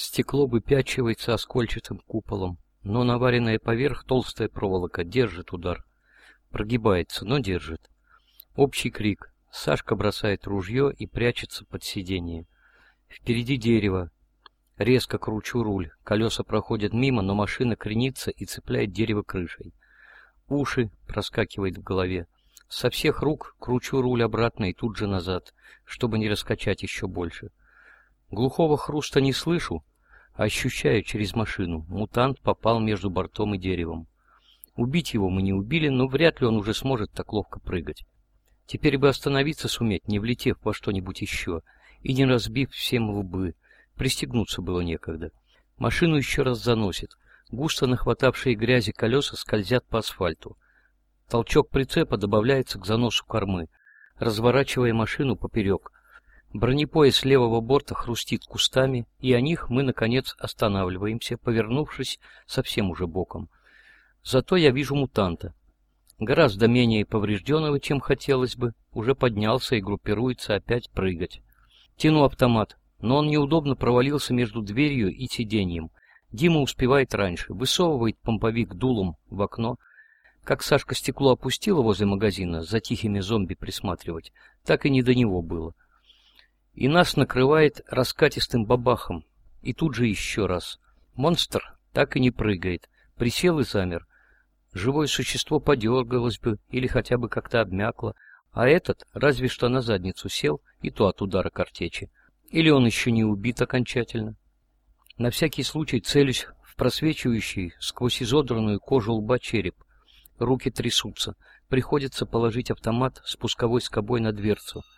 Стекло выпячивается оскольчатым куполом, но наваренная поверх толстая проволока держит удар. Прогибается, но держит. Общий крик. Сашка бросает ружье и прячется под сиденье. Впереди дерево. Резко кручу руль. Колеса проходят мимо, но машина кренится и цепляет дерево крышей. Уши проскакивает в голове. Со всех рук кручу руль обратно и тут же назад, чтобы не раскачать еще больше. Глухого хруста не слышу, ощущаю через машину. Мутант попал между бортом и деревом. Убить его мы не убили, но вряд ли он уже сможет так ловко прыгать. Теперь бы остановиться суметь, не влетев во что-нибудь еще, и не разбив всем лбы. Пристегнуться было некогда. Машину еще раз заносит. Густо нахватавшие грязи колеса скользят по асфальту. Толчок прицепа добавляется к заносу кормы, разворачивая машину поперек, Бронепояс левого борта хрустит кустами, и о них мы, наконец, останавливаемся, повернувшись совсем уже боком. Зато я вижу мутанта. Гораздо менее поврежденного, чем хотелось бы, уже поднялся и группируется опять прыгать. Тяну автомат, но он неудобно провалился между дверью и сиденьем. Дима успевает раньше, высовывает помповик дулом в окно. Как Сашка стекло опустила возле магазина, за тихими зомби присматривать, так и не до него было и нас накрывает раскатистым бабахом. И тут же еще раз. Монстр так и не прыгает. Присел и замер. Живое существо подергалось бы или хотя бы как-то обмякло, а этот разве что на задницу сел, и то от удара картечи. Или он еще не убит окончательно. На всякий случай целюсь в просвечивающий сквозь изодранную кожу лба череп. Руки трясутся. Приходится положить автомат спусковой скобой на дверцу —